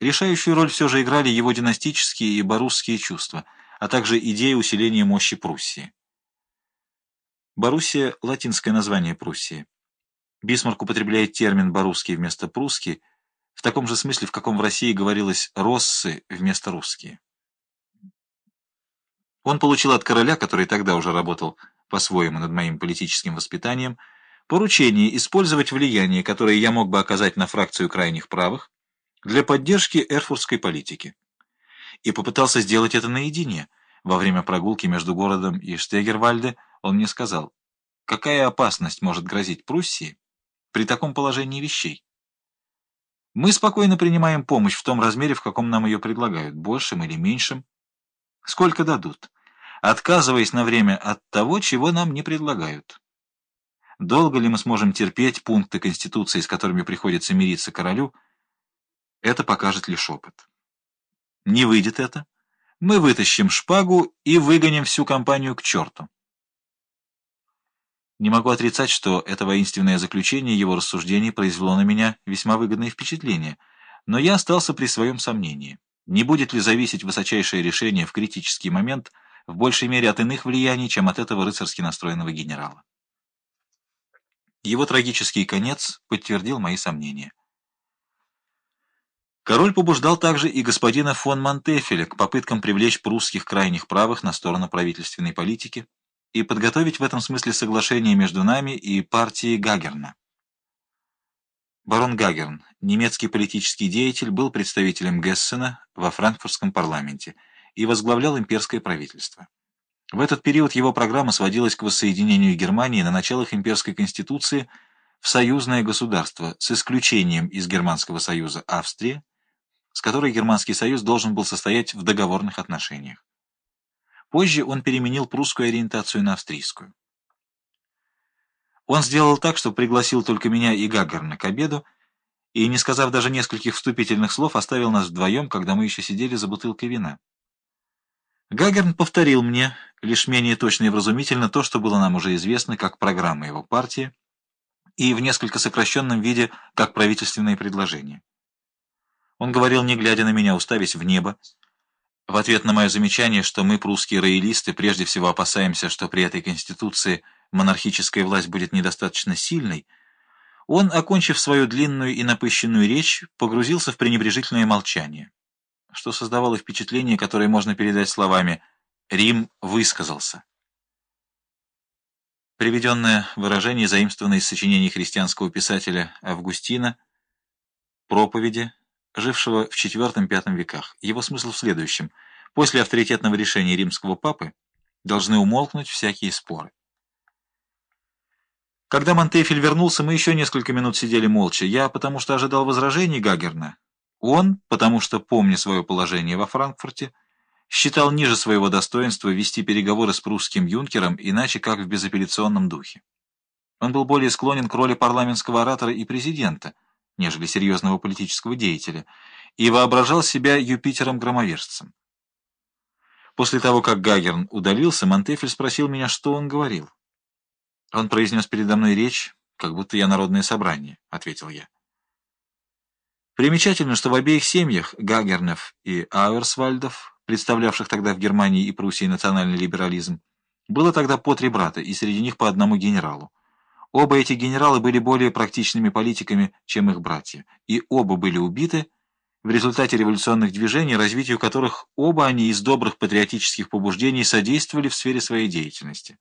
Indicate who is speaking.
Speaker 1: Решающую роль все же играли его династические и барусские чувства, а также идея усиления мощи Пруссии. Боруссия – латинское название Пруссии. Бисмарк употребляет термин «барусский» вместо «прусский», в таком же смысле, в каком в России говорилось «россы» вместо «русские». Он получил от короля, который тогда уже работал по-своему над моим политическим воспитанием, поручение использовать влияние, которое я мог бы оказать на фракцию крайних правых, для поддержки эрфуртской политики. И попытался сделать это наедине. Во время прогулки между городом и Штегервальде он мне сказал, какая опасность может грозить Пруссии при таком положении вещей. Мы спокойно принимаем помощь в том размере, в каком нам ее предлагают, большим или меньшим. Сколько дадут, отказываясь на время от того, чего нам не предлагают. Долго ли мы сможем терпеть пункты Конституции, с которыми приходится мириться королю, это покажет лишь опыт. Не выйдет это, мы вытащим шпагу и выгоним всю компанию к черту. Не могу отрицать, что это воинственное заключение его рассуждений произвело на меня весьма выгодное впечатление, но я остался при своем сомнении. Не будет ли зависеть высочайшее решение в критический момент в большей мере от иных влияний, чем от этого рыцарски настроенного генерала? Его трагический конец подтвердил мои сомнения. Король побуждал также и господина фон Монтефеля к попыткам привлечь прусских крайних правых на сторону правительственной политики, и подготовить в этом смысле соглашение между нами и партией Гагерна. Барон Гагерн, немецкий политический деятель, был представителем Гессена во франкфуртском парламенте и возглавлял имперское правительство. В этот период его программа сводилась к воссоединению Германии на началах имперской конституции в союзное государство с исключением из Германского союза Австрии, с которой Германский союз должен был состоять в договорных отношениях. Позже он переменил прусскую ориентацию на австрийскую. Он сделал так, что пригласил только меня и Гагарна к обеду, и, не сказав даже нескольких вступительных слов, оставил нас вдвоем, когда мы еще сидели за бутылкой вина. Гагерн повторил мне, лишь менее точно и вразумительно, то, что было нам уже известно, как программа его партии, и в несколько сокращенном виде, как правительственные предложения. Он говорил, не глядя на меня, уставясь в небо, в ответ на мое замечание, что мы, прусские роялисты, прежде всего опасаемся, что при этой Конституции монархическая власть будет недостаточно сильной, он, окончив свою длинную и напыщенную речь, погрузился в пренебрежительное молчание, что создавало впечатление, которое можно передать словами «Рим высказался». Приведенное выражение, заимствованное из сочинений христианского писателя Августина, проповеди, жившего в IV-V веках. Его смысл в следующем. После авторитетного решения римского папы должны умолкнуть всякие споры. Когда Монтефель вернулся, мы еще несколько минут сидели молча. Я потому что ожидал возражений Гагерна. Он, потому что, помня свое положение во Франкфурте, считал ниже своего достоинства вести переговоры с прусским юнкером, иначе как в безапелляционном духе. Он был более склонен к роли парламентского оратора и президента – нежели серьезного политического деятеля, и воображал себя Юпитером-громовержцем. После того, как Гагерн удалился, Монтефель спросил меня, что он говорил. Он произнес передо мной речь, как будто я народное собрание, — ответил я. Примечательно, что в обеих семьях Гагернов и Ауэрсвальдов, представлявших тогда в Германии и Пруссии национальный либерализм, было тогда по три брата, и среди них по одному генералу. Оба эти генерала были более практичными политиками, чем их братья, и оба были убиты в результате революционных движений, развитию которых оба они из добрых патриотических побуждений содействовали в сфере своей деятельности.